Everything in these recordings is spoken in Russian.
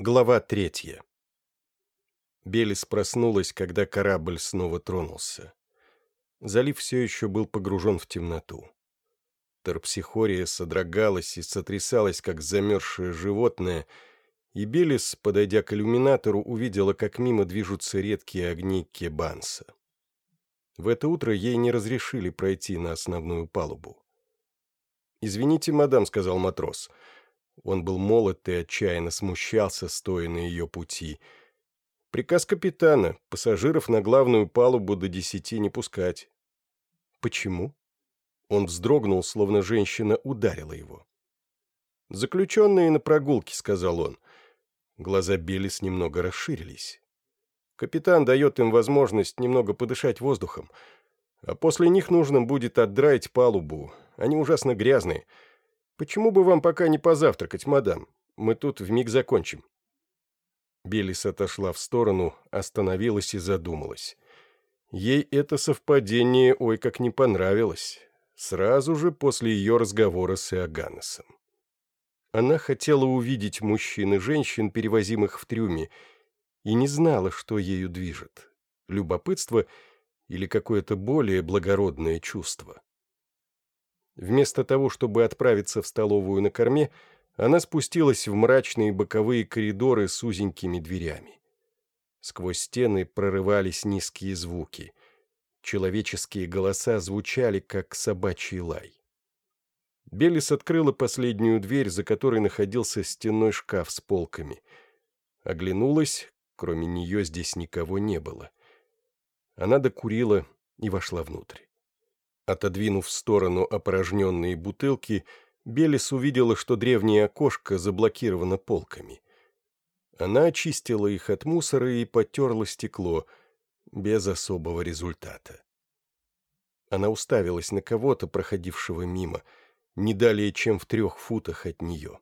Глава третья. Белис проснулась, когда корабль снова тронулся. Залив все еще был погружен в темноту. Терпсихория содрогалась и сотрясалась, как замерзшее животное, и Белис, подойдя к иллюминатору, увидела, как мимо движутся редкие огни Кебанса. В это утро ей не разрешили пройти на основную палубу. «Извините, мадам», — сказал матрос, — он был молод и отчаянно смущался, стоя на ее пути. Приказ капитана — пассажиров на главную палубу до десяти не пускать. Почему? Он вздрогнул, словно женщина ударила его. «Заключенные на прогулке», — сказал он. Глаза Белис немного расширились. «Капитан дает им возможность немного подышать воздухом, а после них нужно будет отдраить палубу. Они ужасно грязные». «Почему бы вам пока не позавтракать, мадам? Мы тут вмиг закончим». Белис отошла в сторону, остановилась и задумалась. Ей это совпадение ой как не понравилось. Сразу же после ее разговора с Иоганнесом. Она хотела увидеть мужчин и женщин, перевозимых в трюме, и не знала, что ею движет. Любопытство или какое-то более благородное чувство. Вместо того, чтобы отправиться в столовую на корме, она спустилась в мрачные боковые коридоры с узенькими дверями. Сквозь стены прорывались низкие звуки. Человеческие голоса звучали, как собачий лай. Белис открыла последнюю дверь, за которой находился стенной шкаф с полками. Оглянулась, кроме нее здесь никого не было. Она докурила и вошла внутрь. Отодвинув в сторону опорожненные бутылки, Белис увидела, что древнее окошко заблокировано полками. Она очистила их от мусора и потерла стекло, без особого результата. Она уставилась на кого-то, проходившего мимо, не далее, чем в трех футах от нее.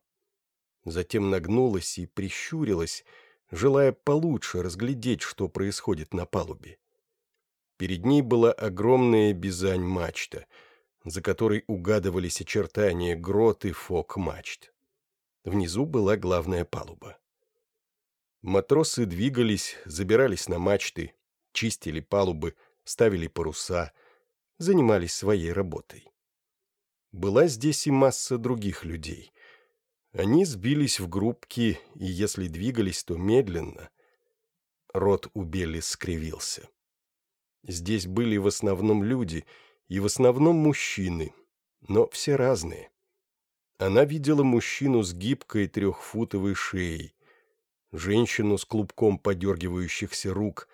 Затем нагнулась и прищурилась, желая получше разглядеть, что происходит на палубе. Перед ней была огромная бизань-мачта, за которой угадывались очертания грот и фок-мачт. Внизу была главная палуба. Матросы двигались, забирались на мачты, чистили палубы, ставили паруса, занимались своей работой. Была здесь и масса других людей. Они сбились в группки, и если двигались, то медленно. Рот у Белли скривился. Здесь были в основном люди, и в основном мужчины, но все разные. Она видела мужчину с гибкой трехфутовой шеей, женщину с клубком подергивающихся рук,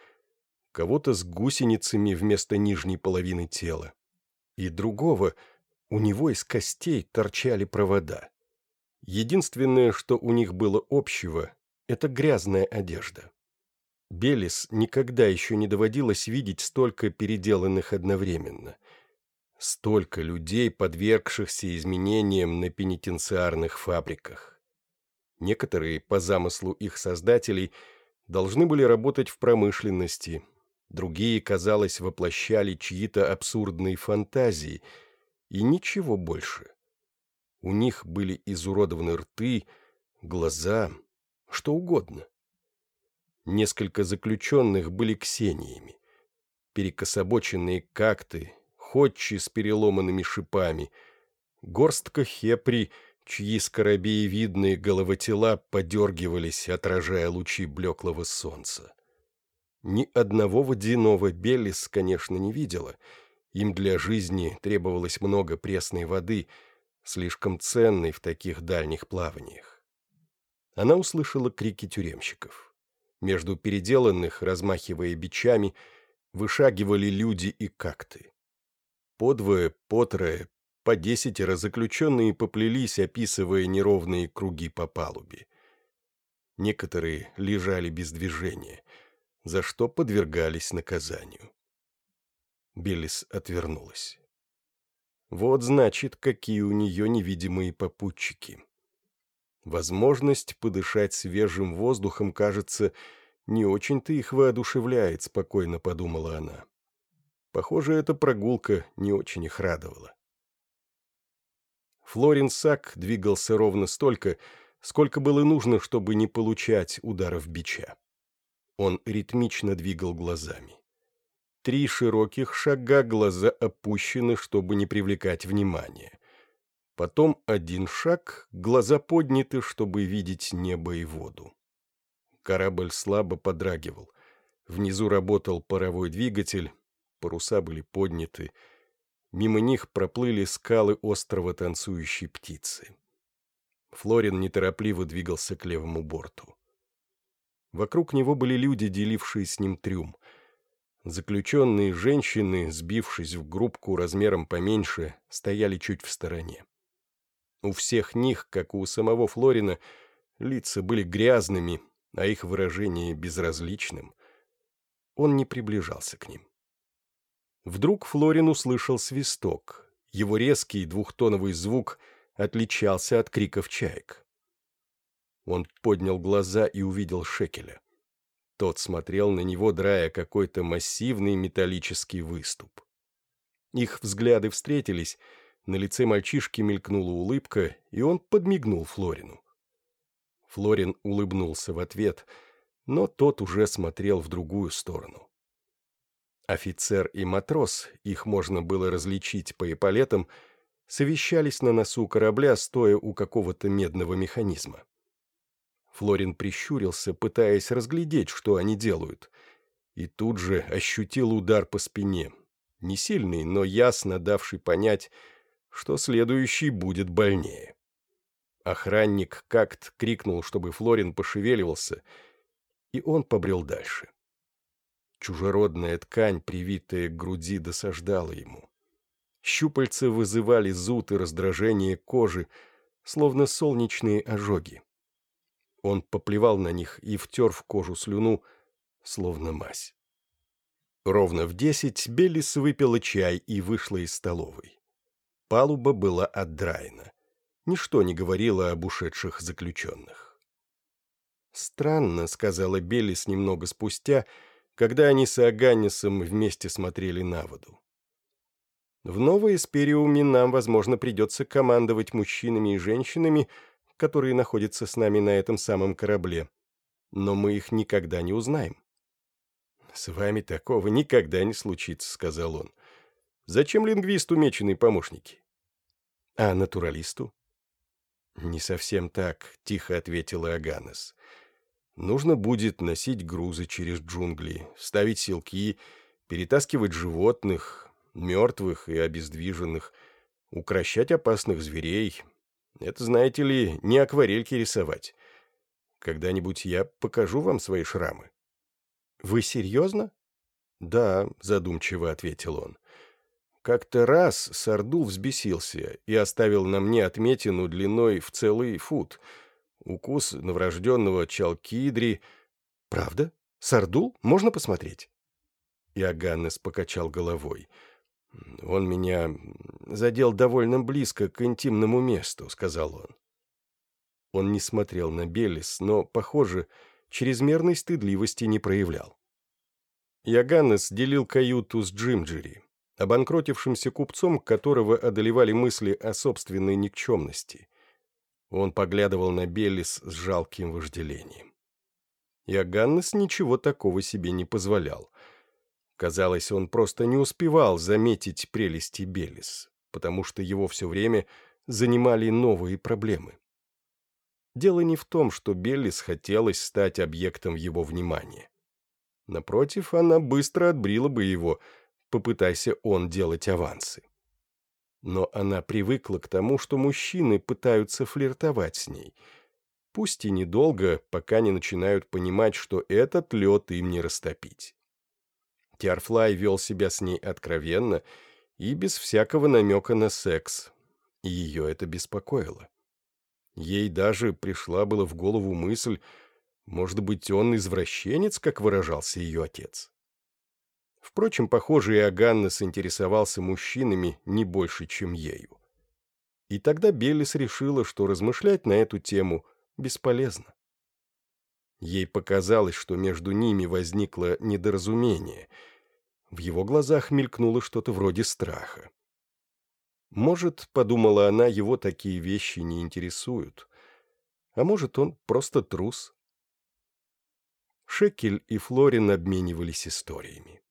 кого-то с гусеницами вместо нижней половины тела. И другого, у него из костей торчали провода. Единственное, что у них было общего, это грязная одежда. Белис никогда еще не доводилось видеть столько переделанных одновременно. Столько людей, подвергшихся изменениям на пенитенциарных фабриках. Некоторые, по замыслу их создателей, должны были работать в промышленности, другие, казалось, воплощали чьи-то абсурдные фантазии, и ничего больше. У них были изуродованы рты, глаза, что угодно. Несколько заключенных были ксениями. Перекособоченные какты, ходчи с переломанными шипами, горстка хепри, чьи скоробеевидные головотела подергивались, отражая лучи блеклого солнца. Ни одного водяного Беллис, конечно, не видела. Им для жизни требовалось много пресной воды, слишком ценной в таких дальних плаваниях. Она услышала крики тюремщиков. Между переделанных, размахивая бичами, вышагивали люди и какты. Подвое, потрое, по десятеро заключенные поплелись, описывая неровные круги по палубе. Некоторые лежали без движения, за что подвергались наказанию. Белис отвернулась. Вот значит, какие у нее невидимые попутчики. Возможность подышать свежим воздухом, кажется, не очень-то их воодушевляет, спокойно подумала она. Похоже, эта прогулка не очень их радовала. Флорин Сак двигался ровно столько, сколько было нужно, чтобы не получать ударов бича. Он ритмично двигал глазами. Три широких шага глаза опущены, чтобы не привлекать внимания. Потом один шаг, глаза подняты, чтобы видеть небо и воду. Корабль слабо подрагивал. Внизу работал паровой двигатель, паруса были подняты. Мимо них проплыли скалы острова танцующей птицы. Флорин неторопливо двигался к левому борту. Вокруг него были люди, делившие с ним трюм. Заключенные женщины, сбившись в группку размером поменьше, стояли чуть в стороне. У всех них, как у самого Флорина, лица были грязными, а их выражение безразличным. Он не приближался к ним. Вдруг Флорин услышал свисток. Его резкий двухтоновый звук отличался от криков чаек. Он поднял глаза и увидел Шекеля. Тот смотрел на него, драя какой-то массивный металлический выступ. Их взгляды встретились, на лице мальчишки мелькнула улыбка, и он подмигнул Флорину. Флорин улыбнулся в ответ, но тот уже смотрел в другую сторону. Офицер и матрос, их можно было различить по эполетам, совещались на носу корабля, стоя у какого-то медного механизма. Флорин прищурился, пытаясь разглядеть, что они делают, и тут же ощутил удар по спине, не сильный, но ясно давший понять, что следующий будет больнее. Охранник как-то крикнул, чтобы Флорин пошевеливался, и он побрел дальше. Чужеродная ткань, привитая к груди, досаждала ему. Щупальца вызывали зуд и раздражение кожи, словно солнечные ожоги. Он поплевал на них и втер в кожу слюну, словно мазь. Ровно в десять Беллис выпила чай и вышла из столовой. Палуба была отдраена. Ничто не говорило об ушедших заключенных. «Странно», — сказала Беллис немного спустя, когда они с Аганнисом вместе смотрели на воду. «В новой Эспериуме нам, возможно, придется командовать мужчинами и женщинами, которые находятся с нами на этом самом корабле. Но мы их никогда не узнаем». «С вами такого никогда не случится», — сказал он. «Зачем лингвисту меченые помощники?» «А натуралисту?» «Не совсем так», — тихо ответила Аганес. «Нужно будет носить грузы через джунгли, ставить селки, перетаскивать животных, мертвых и обездвиженных, укращать опасных зверей. Это, знаете ли, не акварельки рисовать. Когда-нибудь я покажу вам свои шрамы». «Вы серьезно?» «Да», — задумчиво ответил он. Как-то раз Сардул взбесился и оставил на мне отметину длиной в целый фут. Укус новорожденного Чалкидри. «Правда? Сардул? Можно посмотреть?» Иоганнес покачал головой. «Он меня задел довольно близко к интимному месту», — сказал он. Он не смотрел на Белис, но, похоже, чрезмерной стыдливости не проявлял. Яганнес делил каюту с Джимджери обанкротившимся купцом, которого одолевали мысли о собственной никчемности. Он поглядывал на Беллис с жалким вожделением. Иоганнес ничего такого себе не позволял. Казалось, он просто не успевал заметить прелести Беллис, потому что его все время занимали новые проблемы. Дело не в том, что Беллис хотелось стать объектом его внимания. Напротив, она быстро отбрила бы его – попытайся он делать авансы. Но она привыкла к тому, что мужчины пытаются флиртовать с ней. Пусть и недолго, пока не начинают понимать, что этот лед им не растопить. Тиарфлай вел себя с ней откровенно и без всякого намека на секс. И ее это беспокоило. Ей даже пришла была в голову мысль, может быть, он извращенец, как выражался ее отец. Впрочем, похоже, Иоганнес интересовался мужчинами не больше, чем ею. И тогда Беллис решила, что размышлять на эту тему бесполезно. Ей показалось, что между ними возникло недоразумение. В его глазах мелькнуло что-то вроде страха. Может, подумала она, его такие вещи не интересуют. А может, он просто трус. Шекель и Флорин обменивались историями.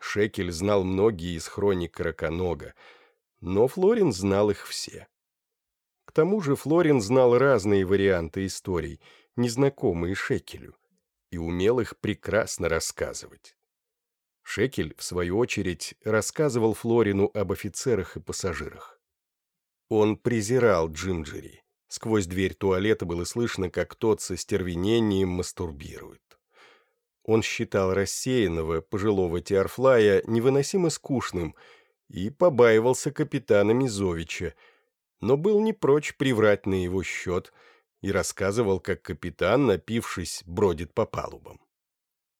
Шекель знал многие из хроник Краконога, но Флорин знал их все. К тому же Флорин знал разные варианты историй, незнакомые Шекелю, и умел их прекрасно рассказывать. Шекель, в свою очередь, рассказывал Флорину об офицерах и пассажирах. Он презирал Джинджери. Сквозь дверь туалета было слышно, как тот со стервенением мастурбирует. Он считал рассеянного, пожилого Теорфлая невыносимо скучным и побаивался капитана Мизовича, но был не прочь приврать на его счет и рассказывал, как капитан, напившись, бродит по палубам.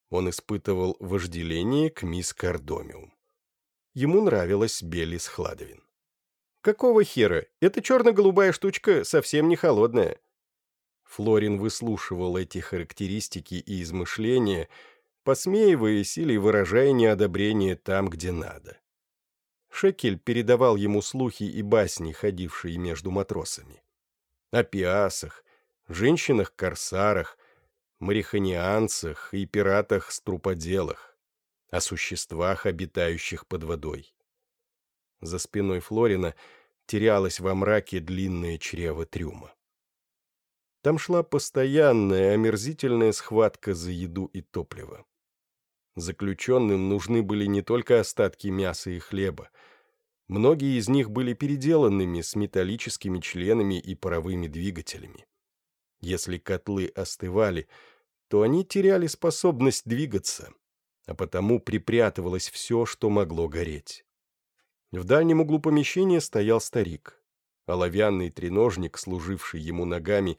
Он испытывал вожделение к мисс Кардомиум. Ему нравилась Белис Хладовин. «Какого хера? Эта черно-голубая штучка совсем не холодная». Флорин выслушивал эти характеристики и измышления, посмеиваясь или выражая неодобрение там, где надо. Шекель передавал ему слухи и басни, ходившие между матросами. О пиасах, женщинах-корсарах, мариханианцах и пиратах-струподелах, о существах, обитающих под водой. За спиной Флорина терялось во мраке длинное чрево трюма. Там шла постоянная, омерзительная схватка за еду и топливо. Заключенным нужны были не только остатки мяса и хлеба. Многие из них были переделанными с металлическими членами и паровыми двигателями. Если котлы остывали, то они теряли способность двигаться, а потому припрятывалось все, что могло гореть. В дальнем углу помещения стоял старик. Оловянный треножник, служивший ему ногами,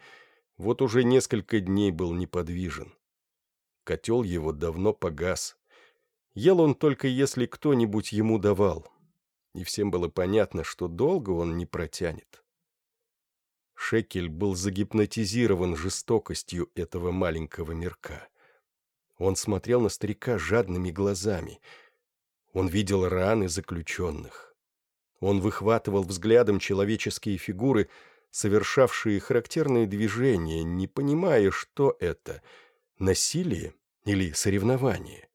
вот уже несколько дней был неподвижен. Котел его давно погас. Ел он только если кто-нибудь ему давал. И всем было понятно, что долго он не протянет. Шекель был загипнотизирован жестокостью этого маленького мирка. Он смотрел на старика жадными глазами — он видел раны заключенных. Он выхватывал взглядом человеческие фигуры, совершавшие характерные движения, не понимая, что это — насилие или соревнование.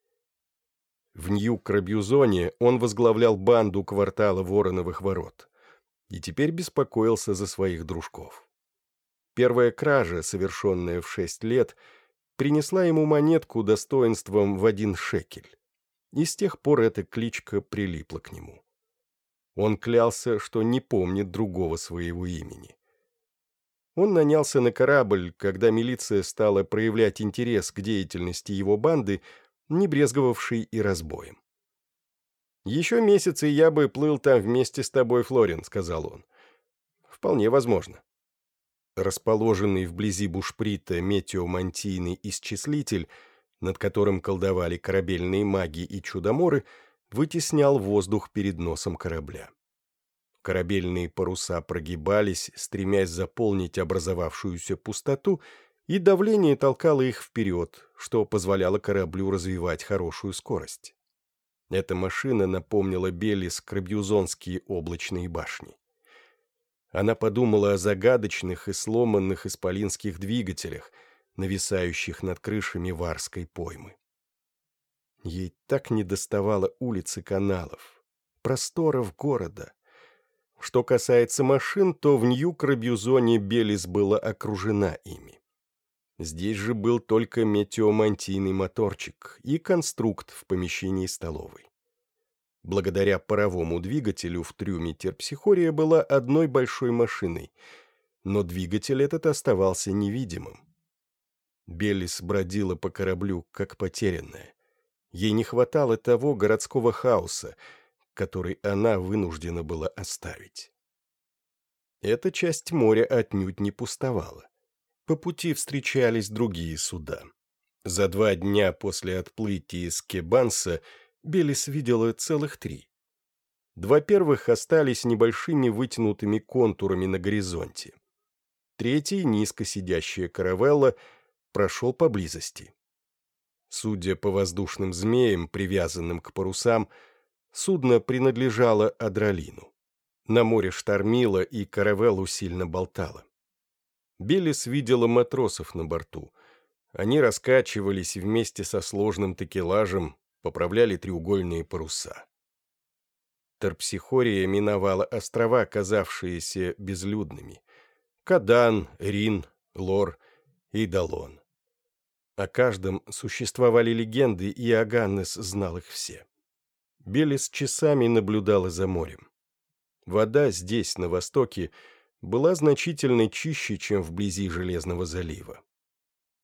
В Нью-Крабьюзоне он возглавлял банду квартала Вороновых ворот и теперь беспокоился за своих дружков. Первая кража, совершенная в шесть лет, принесла ему монетку достоинством в один шекель и с тех пор эта кличка прилипла к нему. Он клялся, что не помнит другого своего имени. Он нанялся на корабль, когда милиция стала проявлять интерес к деятельности его банды, не брезговавшей и разбоем. «Еще месяц, и я бы плыл там вместе с тобой, Флорин», — сказал он. «Вполне возможно». Расположенный вблизи бушприта метеомантийный исчислитель — над которым колдовали корабельные маги и чудоморы, вытеснял воздух перед носом корабля. Корабельные паруса прогибались, стремясь заполнить образовавшуюся пустоту, и давление толкало их вперед, что позволяло кораблю развивать хорошую скорость. Эта машина напомнила Белис крабьюзонские облачные башни. Она подумала о загадочных и сломанных исполинских двигателях — нависающих над крышами Варской поймы. Ей так недоставало улиц и каналов, просторов города. Что касается машин, то в Нью-Крабьюзоне Белис была окружена ими. Здесь же был только метеомантийный моторчик и конструкт в помещении столовой. Благодаря паровому двигателю в трюме терпсихория была одной большой машиной, но двигатель этот оставался невидимым. Беллис бродила по кораблю, как потерянная. Ей не хватало того городского хаоса, который она вынуждена была оставить. Эта часть моря отнюдь не пустовала. По пути встречались другие суда. За два дня после отплытия из Кебанса Белис видела целых три. Два первых остались небольшими вытянутыми контурами на горизонте. Третий, низко сидящая каравелла — прошел поблизости. Судя по воздушным змеям, привязанным к парусам, судно принадлежало Адралину. На море штормило, и каравеллу сильно болтало. Белис видела матросов на борту. Они раскачивались вместе со сложным такелажем, поправляли треугольные паруса. Терпсихория миновала острова, казавшиеся безлюдными. Кадан, Рин, Лор и Далон. О каждом существовали легенды, и Аганнес знал их все. Белис часами наблюдала за морем. Вода здесь, на востоке, была значительно чище, чем вблизи Железного залива.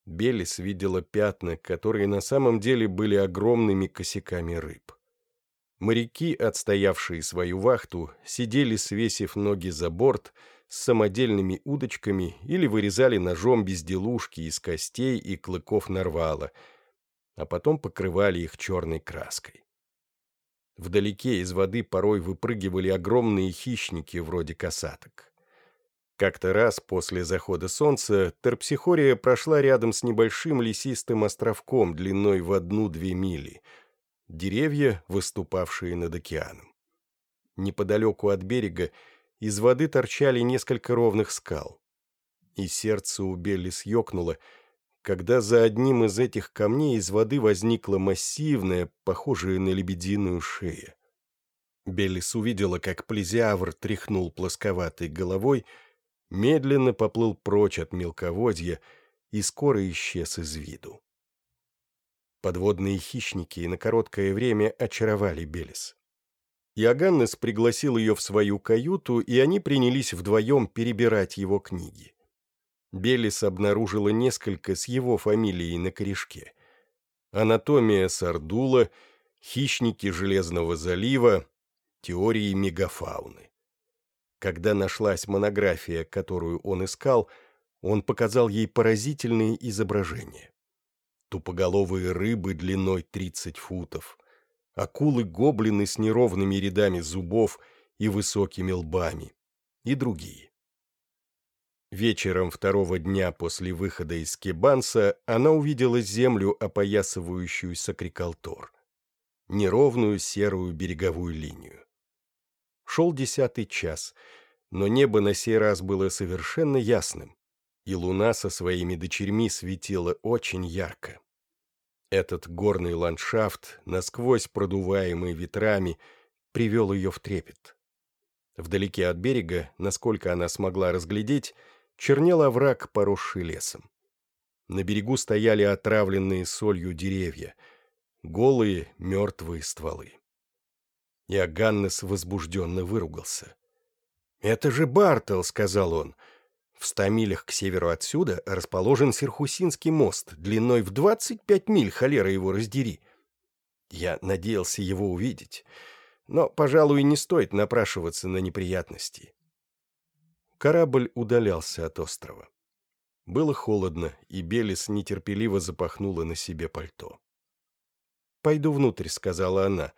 Белис видела пятна, которые на самом деле были огромными косяками рыб. Моряки, отстоявшие свою вахту, сидели, свесив ноги за борт, с самодельными удочками или вырезали ножом безделушки из костей и клыков нарвала, а потом покрывали их черной краской. Вдалеке из воды порой выпрыгивали огромные хищники вроде касаток. Как-то раз после захода солнца Терпсихория прошла рядом с небольшим лесистым островком длиной в одну-две мили. Деревья, выступавшие над океаном. Неподалеку от берега из воды торчали несколько ровных скал. И сердце у Белли съекнуло — когда за одним из этих камней из воды возникла массивная, похожая на лебединую шея. Беллис увидела, как плезиавр тряхнул плосковатой головой, медленно поплыл прочь от мелководья и скоро исчез из виду. Подводные хищники на короткое время очаровали Белис. Иоганнес пригласил ее в свою каюту, и они принялись вдвоем перебирать его книги. Белис обнаружила несколько с его фамилией на корешке. Анатомия Сардула, хищники Железного залива, теории мегафауны. Когда нашлась монография, которую он искал, он показал ей поразительные изображения. Тупоголовые рыбы длиной 30 футов, акулы-гоблины с неровными рядами зубов и высокими лбами и другие. Вечером второго дня после выхода из Кебанса она увидела землю, опоясывающую Сакрикалтор. Неровную серую береговую линию. Шел десятый час, но небо на сей раз было совершенно ясным, и луна со своими дочерьми светила очень ярко. Этот горный ландшафт, насквозь продуваемый ветрами, привел ее в трепет. Вдалеке от берега, насколько она смогла разглядеть, чернел овраг, поросший лесом. На берегу стояли отравленные солью деревья, голые мертвые стволы. Иоганнес возбужденно выругался. «Это же Бартел», — сказал он. «В ста милях к северу отсюда расположен Серхусинский мост, длиной в двадцать пять миль, холера его раздери. Я надеялся его увидеть, но, пожалуй, не стоит напрашиваться на неприятности. Корабль удалялся от острова. Было холодно, и Белис нетерпеливо запахнула на себе пальто. «Пойду внутрь», — сказала она,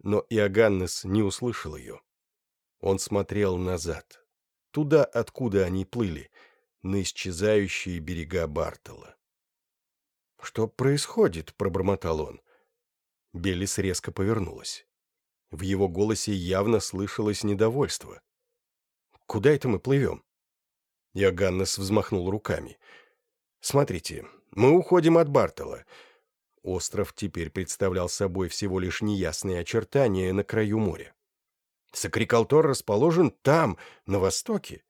но Иоганнес не услышал ее. Он смотрел назад, туда, откуда они плыли, на исчезающие берега Бартола. «Что происходит?» — пробормотал он. Белис резко повернулась. В его голосе явно слышалось недовольство. Куда это мы плывем?» Иоганнес взмахнул руками. «Смотрите, мы уходим от Бартола». Остров теперь представлял собой всего лишь неясные очертания на краю моря. Сакрикалтор расположен там, на востоке.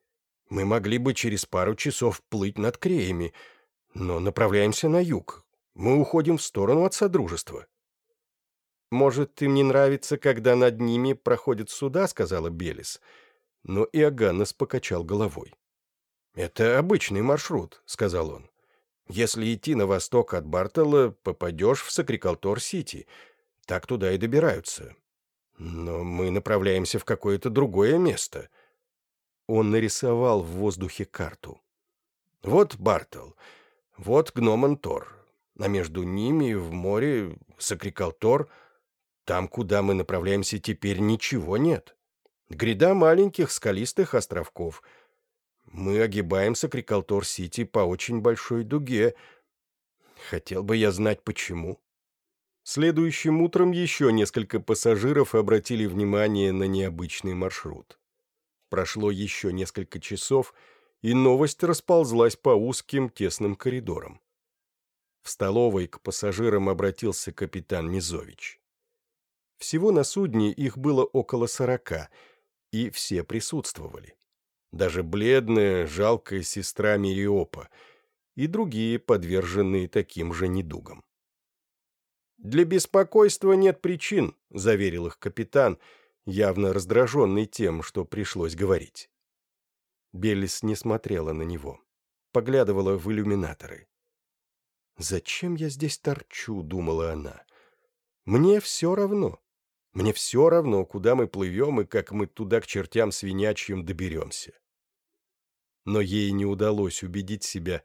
Мы могли бы через пару часов плыть над Креями, но направляемся на юг. Мы уходим в сторону от Содружества. «Может, им не нравится, когда над ними проходят суда?» — сказала Белис. — но Иоганнес покачал головой. «Это обычный маршрут», — сказал он. «Если идти на восток от Бартела, попадешь в Сакрикалтор-Сити. Так туда и добираются. Но мы направляемся в какое-то другое место». Он нарисовал в воздухе карту. «Вот Бартел, вот Гномантор, а между ними в море Сакрикалтор. Там, куда мы направляемся теперь, ничего нет». Гряда маленьких скалистых островков. Мы огибаем Сакрикалтор-Сити по очень большой дуге. Хотел бы я знать, почему. Следующим утром еще несколько пассажиров обратили внимание на необычный маршрут. Прошло еще несколько часов, и новость расползлась по узким тесным коридорам. В столовой к пассажирам обратился капитан Мизович. Всего на судне их было около сорока, и все присутствовали. Даже бледная, жалкая сестра Мириопа и другие, подверженные таким же недугам. «Для беспокойства нет причин», — заверил их капитан, явно раздраженный тем, что пришлось говорить. Беллис не смотрела на него, поглядывала в иллюминаторы. «Зачем я здесь торчу?» — думала она. «Мне все равно. Мне все равно, куда мы плывем и как мы туда к чертям свинячьим доберемся». Но ей не удалось убедить себя,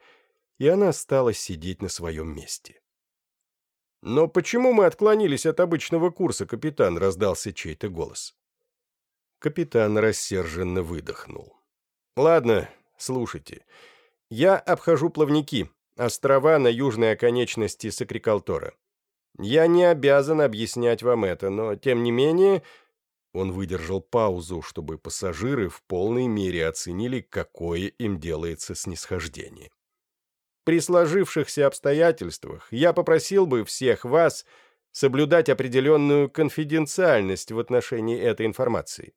и она стала сидеть на своем месте. «Но почему мы отклонились от обычного курса, капитан?» — раздался чей-то голос. Капитан рассерженно выдохнул. «Ладно, слушайте. Я обхожу плавники, острова на южной оконечности Сакрикалтора. Я не обязан объяснять вам это, но, тем не менее...» Он выдержал паузу, чтобы пассажиры в полной мере оценили, какое им делается снисхождение. При сложившихся обстоятельствах я попросил бы всех вас соблюдать определенную конфиденциальность в отношении этой информации.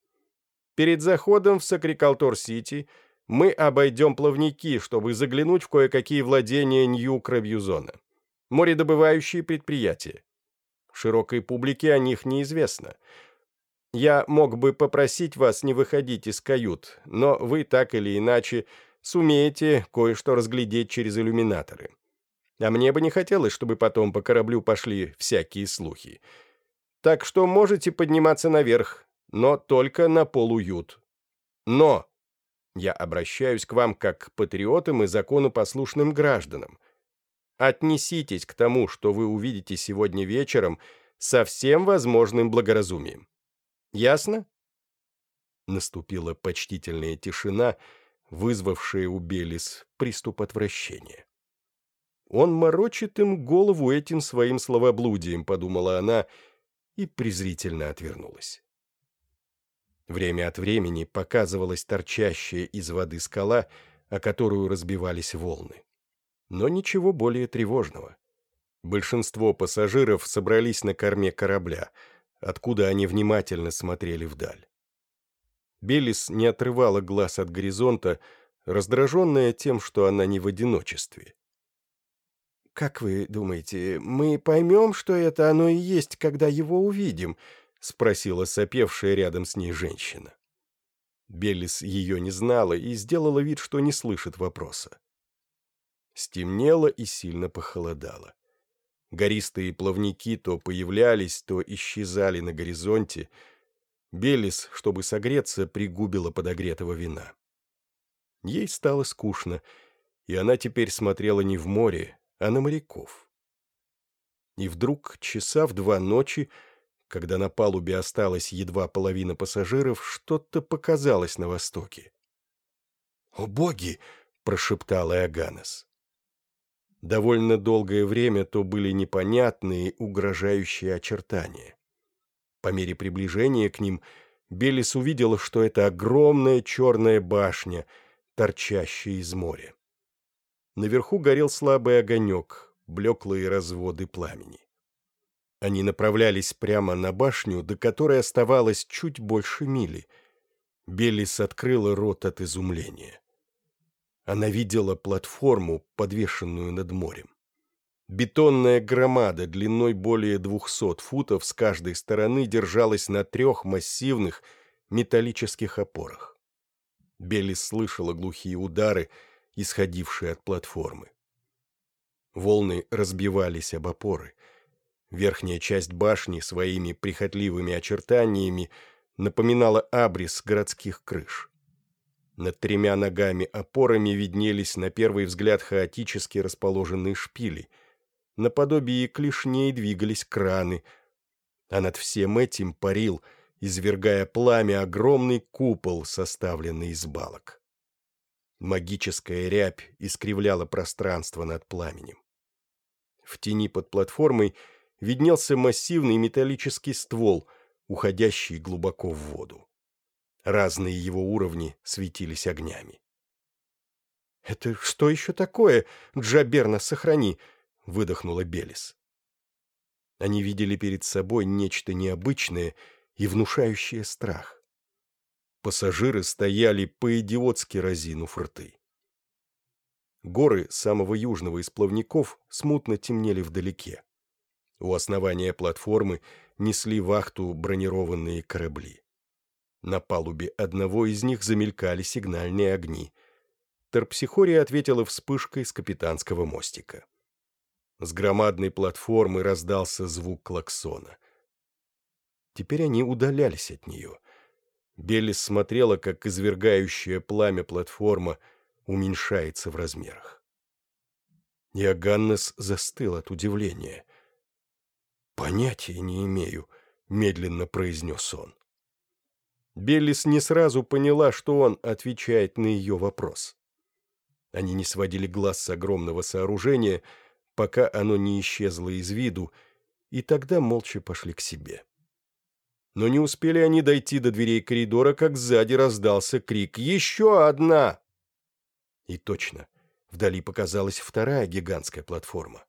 Перед заходом в Салкрикалтор-Сити мы обойдем плавники, чтобы заглянуть в кое-какие владения Нью-Кробюзона. Моредобывающие предприятия. Широкой публике о них неизвестно. Я мог бы попросить вас не выходить из кают, но вы так или иначе сумеете кое-что разглядеть через иллюминаторы. А мне бы не хотелось, чтобы потом по кораблю пошли всякие слухи. Так что можете подниматься наверх, но только на полуют. Но я обращаюсь к вам как к патриотам и законопослушным гражданам. Отнеситесь к тому, что вы увидите сегодня вечером, со всем возможным благоразумием. Ясно? Наступила почтительная тишина, вызвавшее у Белис приступ отвращения. «Он морочит им голову этим своим словоблудием», — подумала она и презрительно отвернулась. Время от времени показывалась торчащая из воды скала, о которую разбивались волны. Но ничего более тревожного. Большинство пассажиров собрались на корме корабля, откуда они внимательно смотрели вдаль. Белис не отрывала глаз от горизонта, раздраженная тем, что она не в одиночестве. «Как вы думаете, мы поймем, что это оно и есть, когда его увидим?» — спросила сопевшая рядом с ней женщина. Белис ее не знала и сделала вид, что не слышит вопроса. Стемнело и сильно похолодало. Гористые плавники то появлялись, то исчезали на горизонте — Белис, чтобы согреться, пригубила подогретого вина. Ей стало скучно, и она теперь смотрела не в море, а на моряков. И вдруг, часа в два ночи, когда на палубе осталась едва половина пассажиров, что-то показалось на востоке. «О боги!» — прошептал Иоганнес. Довольно долгое время то были непонятные, угрожающие очертания. По мере приближения к ним Белис увидела, что это огромная черная башня, торчащая из моря. Наверху горел слабый огонек, блеклые разводы пламени. Они направлялись прямо на башню, до которой оставалось чуть больше мили. Белис открыла рот от изумления. Она видела платформу, подвешенную над морем. Бетонная громада длиной более двухсот футов с каждой стороны держалась на трех массивных металлических опорах. Беллис слышала глухие удары, исходившие от платформы. Волны разбивались об опоры. Верхняя часть башни своими прихотливыми очертаниями напоминала абрис городских крыш. Над тремя ногами-опорами виднелись на первый взгляд хаотически расположенные шпили — наподобие клешней двигались краны, а над всем этим парил, извергая пламя, огромный купол, составленный из балок. Магическая рябь искривляла пространство над пламенем. В тени под платформой виднелся массивный металлический ствол, уходящий глубоко в воду. Разные его уровни светились огнями. «Это что еще такое? Джаберна, сохрани!» — выдохнула Белис. Они видели перед собой нечто необычное и внушающее страх. Пассажиры стояли по-идиотски разинув рты. Горы самого южного из плавников смутно темнели вдалеке. У основания платформы несли вахту бронированные корабли. На палубе одного из них замелькали сигнальные огни. Терпсихория ответила вспышкой с капитанского мостика. С громадной платформы раздался звук клаксона. Теперь они удалялись от нее. Беллис смотрела, как извергающее пламя платформа уменьшается в размерах. Иоганнес застыл от удивления. «Понятия не имею», — медленно произнес он. Беллис не сразу поняла, что он отвечает на ее вопрос. Они не сводили глаз с огромного сооружения, пока оно не исчезло из виду, и тогда молча пошли к себе. Но не успели они дойти до дверей коридора, как сзади раздался крик «Еще одна!». И точно, вдали показалась вторая гигантская платформа.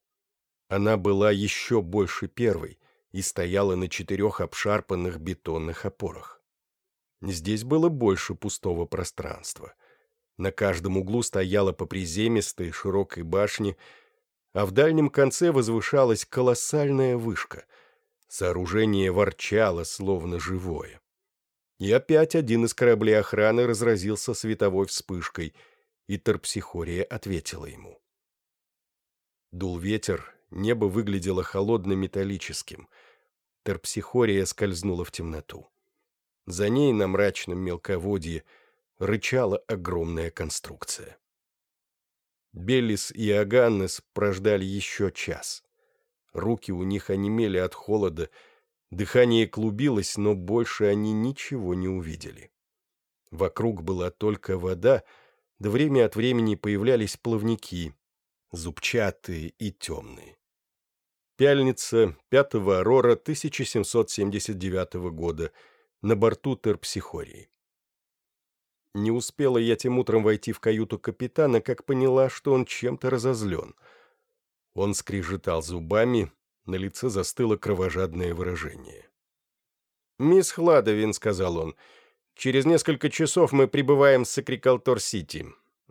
Она была еще больше первой и стояла на четырех обшарпанных бетонных опорах. Здесь было больше пустого пространства. На каждом углу стояла по приземистой широкой башне, а в дальнем конце возвышалась колоссальная вышка — Сооружение ворчало, словно живое. И опять один из кораблей охраны разразился световой вспышкой, и Терпсихория ответила ему. Дул ветер, небо выглядело холодно-металлическим. Терпсихория скользнула в темноту. За ней на мрачном мелководье рычала огромная конструкция. Беллис и Аганнес прождали еще час. Руки у них онемели от холода, дыхание клубилось, но больше они ничего не увидели. Вокруг была только вода, да время от времени появлялись плавники, зубчатые и темные. Пяльница 5 Арора 1779 года на борту Терпсихории. Не успела я тем утром войти в каюту капитана, как поняла, что он чем-то разозлен — он скрежетал зубами, на лице застыло кровожадное выражение. «Мисс Хладовин», — сказал он, — «через несколько часов мы прибываем в Салкрикалтор-Сити.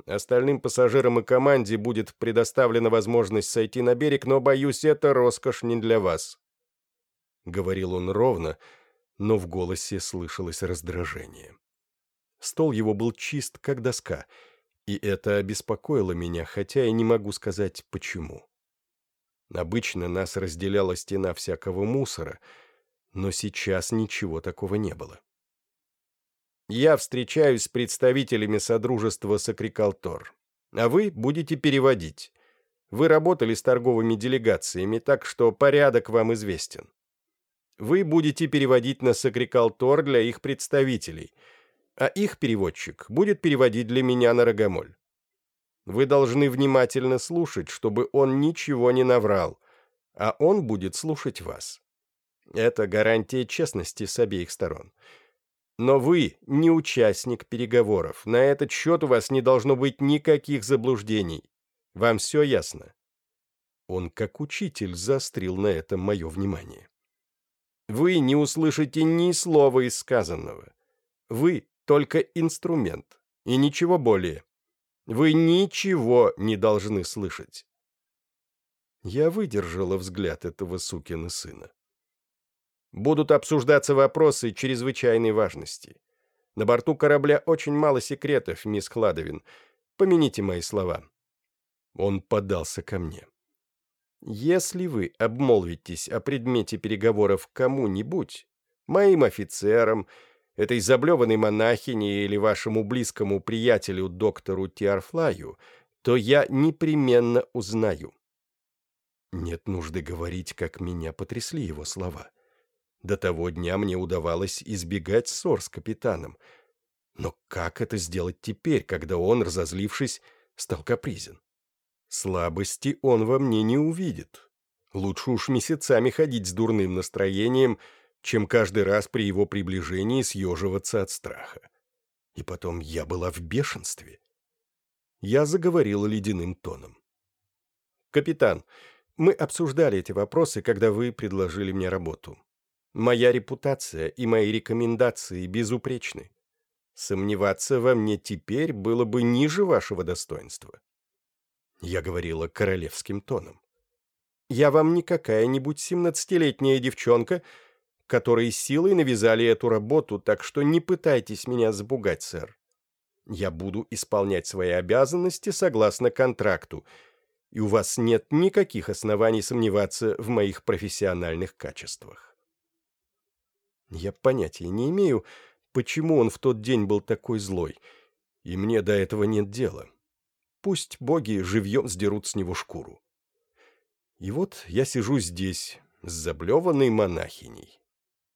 Остальным пассажирам и команде будет предоставлена возможность сойти на берег, но, боюсь, это роскошь не для вас». Говорил он ровно, но в голосе слышалось раздражение. Стол его был чист, как доска, и это обеспокоило меня, хотя и не могу сказать, почему. Обычно нас разделяла стена всякого мусора, но сейчас ничего такого не было. Я встречаюсь с представителями Содружества Сакрикалтор, а вы будете переводить. Вы работали с торговыми делегациями, так что порядок вам известен. Вы будете переводить на Сакрикалтор для их представителей, а их переводчик будет переводить для меня на Рогомоль. Вы должны внимательно слушать, чтобы он ничего не наврал, а он будет слушать вас. Это гарантия честности с обеих сторон. Но вы не участник переговоров. На этот счет у вас не должно быть никаких заблуждений. Вам все ясно?» Он, как учитель, заострил на этом мое внимание. «Вы не услышите ни слова из сказанного. Вы только инструмент, и ничего более. Вы ничего не должны слышать. Я выдержала взгляд этого сукина сына. Будут обсуждаться вопросы чрезвычайной важности. На борту корабля очень мало секретов, мисс Хладовин. Помяните мои слова. Он подался ко мне. Если вы обмолвитесь о предмете переговоров кому-нибудь, моим офицерам, этой заблеванной монахине или вашему близкому приятелю доктору Тиарфлаю, то я непременно узнаю. Нет нужды говорить, как меня потрясли его слова. До того дня мне удавалось избегать ссор с капитаном. Но как это сделать теперь, когда он, разозлившись, стал капризен? Слабости он во мне не увидит. Лучше уж месяцами ходить с дурным настроением — чем каждый раз при его приближении съеживаться от страха. И потом я была в бешенстве. я заговорил ледяным тоном. «Капитан, мы обсуждали эти вопросы, когда вы предложили мне работу. Моя репутация и мои рекомендации безупречны. Сомневаться во мне теперь было бы ниже вашего достоинства». Я говорила королевским тоном. «Я вам не какая-нибудь семнадцатилетняя девчонка, которые силой навязали эту работу, так что не пытайтесь меня запугать, сэр. Я буду исполнять свои обязанности согласно контракту, и у вас нет никаких оснований сомневаться в моих профессиональных качествах. Я понятия не имею, почему он в тот день был такой злой, и мне до этого нет дела. Пусть боги живьем сдерут с него шкуру. И вот я сижу здесь, с заблеванной монахиней.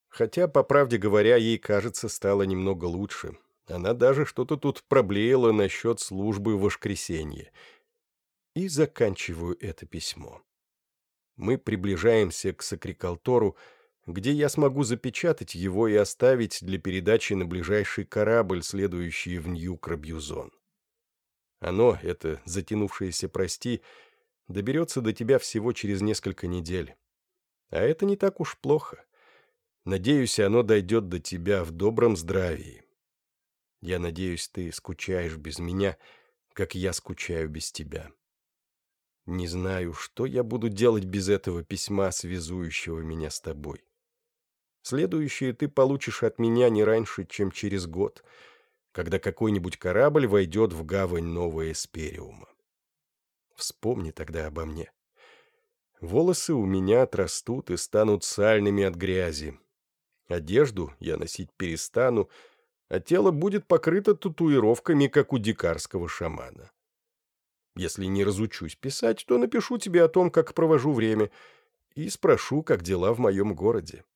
Хотя, по правде говоря, ей, кажется, стало немного лучше. Она даже что-то тут проблеяла насчет службы в воскресенье. И заканчиваю это письмо. Мы приближаемся к Сакрикалтору, где я смогу запечатать его и оставить для передачи на ближайший корабль, следующий в Нью-Крабьюзон. Оно, это затянувшееся «прости», доберется до тебя всего через несколько недель. А это не так уж плохо. Надеюсь, оно дойдет до тебя в добром здравии. Я надеюсь, ты скучаешь без меня, как я скучаю без тебя. Не знаю, что я буду делать без этого письма, связующего меня с тобой. Следующее ты получишь от меня не раньше, чем через год, когда какой-нибудь корабль войдет в гавань Нового Эспериума. Вспомни тогда обо мне. Волосы у меня отрастут и станут сальными от грязи. Одежду я носить перестану, а тело будет покрыто татуировками, как у дикарского шамана. Если не разучусь писать, то напишу тебе о том, как провожу время, и спрошу, как дела в моем городе.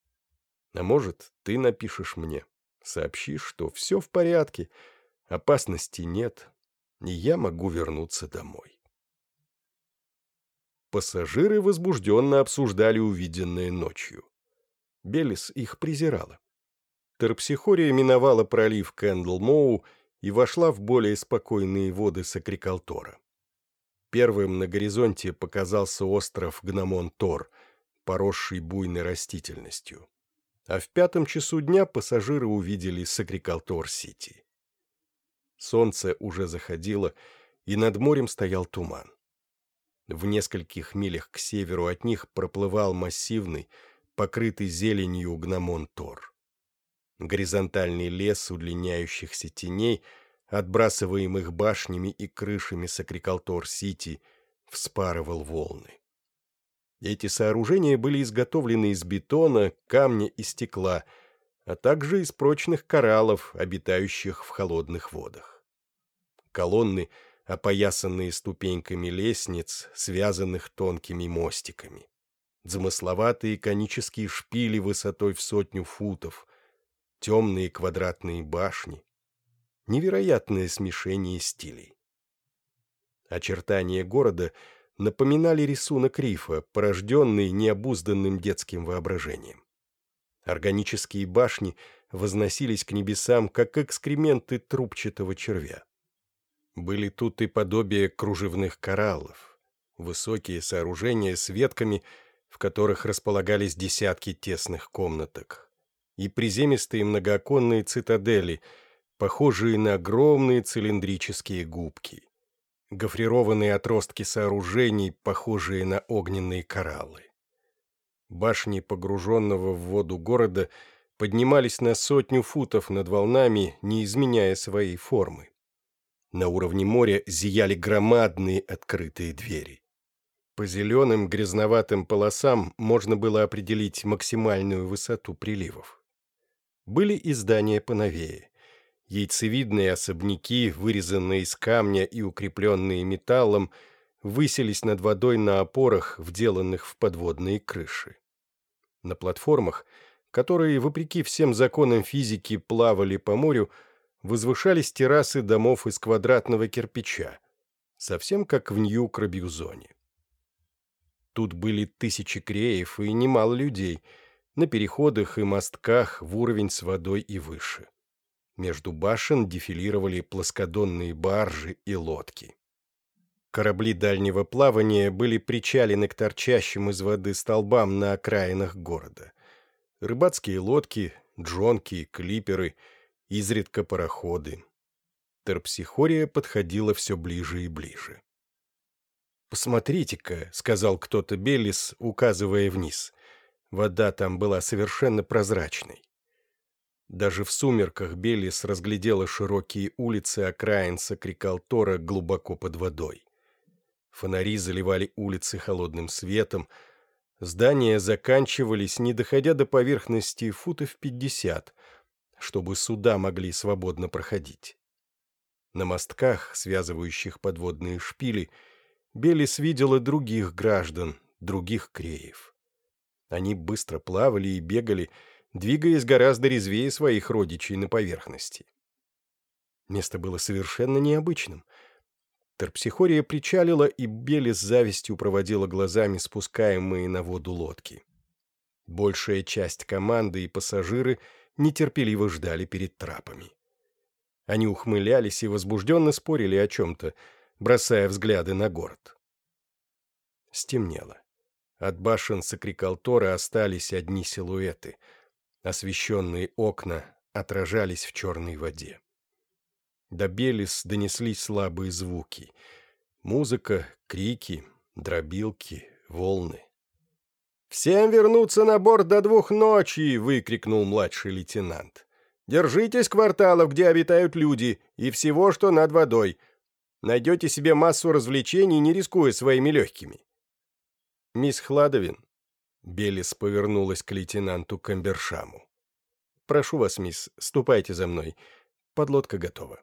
А может, ты напишешь мне, сообщишь, что все в порядке, опасности нет, и я могу вернуться домой. Пассажиры возбужденно обсуждали увиденное ночью. Беллис их презирала. Терпсихория миновала пролив Кэндл-Моу и вошла в более спокойные воды Салкрикалтора. Первым на горизонте показался остров Гномон-Тор, поросший буйной растительностью. А в пятом часу дня пассажиры увидели Салкрикалтор-Сити. Солнце уже заходило, и над морем стоял туман. В нескольких милях к северу от них проплывал массивный, покрытый зеленью Гномон-Тор горизонтальный лес удлиняющихся теней, отбрасываемых башнями и крышами Салкрикалтор-Сити, вспарывал волны. Эти сооружения были изготовлены из бетона, камня и стекла, а также из прочных кораллов, обитающих в холодных водах. Колонны, опоясанные ступеньками лестниц, связанных тонкими мостиками. Замысловатые конические шпили высотой в сотню футов, темные квадратные башни. Невероятное смешение стилей. Очертания города напоминали рисунок рифа, порожденный необузданным детским воображением. Органические башни возносились к небесам, как экскременты трубчатого червя. Были тут и подобия кружевных кораллов, высокие сооружения с ветками, в которых располагались десятки тесных комнаток, и приземистые многооконные цитадели, похожие на огромные цилиндрические губки. Гофрированные отростки сооружений, похожие на огненные кораллы. Башни погруженного в воду города поднимались на сотню футов над волнами, не изменяя своей формы. На уровне моря зияли громадные открытые двери. По зеленым грязноватым полосам можно было определить максимальную высоту приливов были и здания поновее. Яйцевидные особняки, вырезанные из камня и укрепленные металлом, высились над водой на опорах, вделанных в подводные крыши. На платформах, которые, вопреки всем законам физики, плавали по морю, возвышались террасы домов из квадратного кирпича, совсем как в Нью-Крабьюзоне. Тут были тысячи креев и немало людей — на переходах и мостках в уровень с водой и выше. Между башен дефилировали плоскодонные баржи и лодки. Корабли дальнего плавания были причалены к торчащим из воды столбам на окраинах города. Рыбацкие лодки, джонки, клиперы, изредка пароходы. Терпсихория подходила все ближе и ближе. «Посмотрите-ка», — сказал кто-то Белис, указывая вниз. Вода там была совершенно прозрачной. Даже в сумерках Белис разглядела широкие улицы окраин Сакрикалтора глубоко под водой. Фонари заливали улицы холодным светом, здания заканчивались, не доходя до поверхности футов пятьдесят, чтобы суда могли свободно проходить. На мостках, связывающих подводные шпили, Белис видела других граждан, других креев. Они быстро плавали и бегали, двигаясь гораздо резвее своих родичей на поверхности. Место было совершенно необычным. Терпсихория причалила, и Белис с завистью проводила глазами спускаемые на воду лодки. Большая часть команды и пассажиры нетерпеливо ждали перед трапами. Они ухмылялись и возбужденно спорили о чем-то, бросая взгляды на город. Стемнело. От башен Сакрикалтора остались одни силуэты. Освещенные окна отражались в черной воде. До Белис донеслись слабые звуки. Музыка, крики, дробилки, волны. «Всем вернуться на борт до двух ночи!» — выкрикнул младший лейтенант. «Держитесь кварталов, где обитают люди, и всего, что над водой. Найдете себе массу развлечений, не рискуя своими легкими. «Мисс Хладовин», — Белис повернулась к лейтенанту Камбершаму. «Прошу вас, мисс, ступайте за мной. Подлодка готова».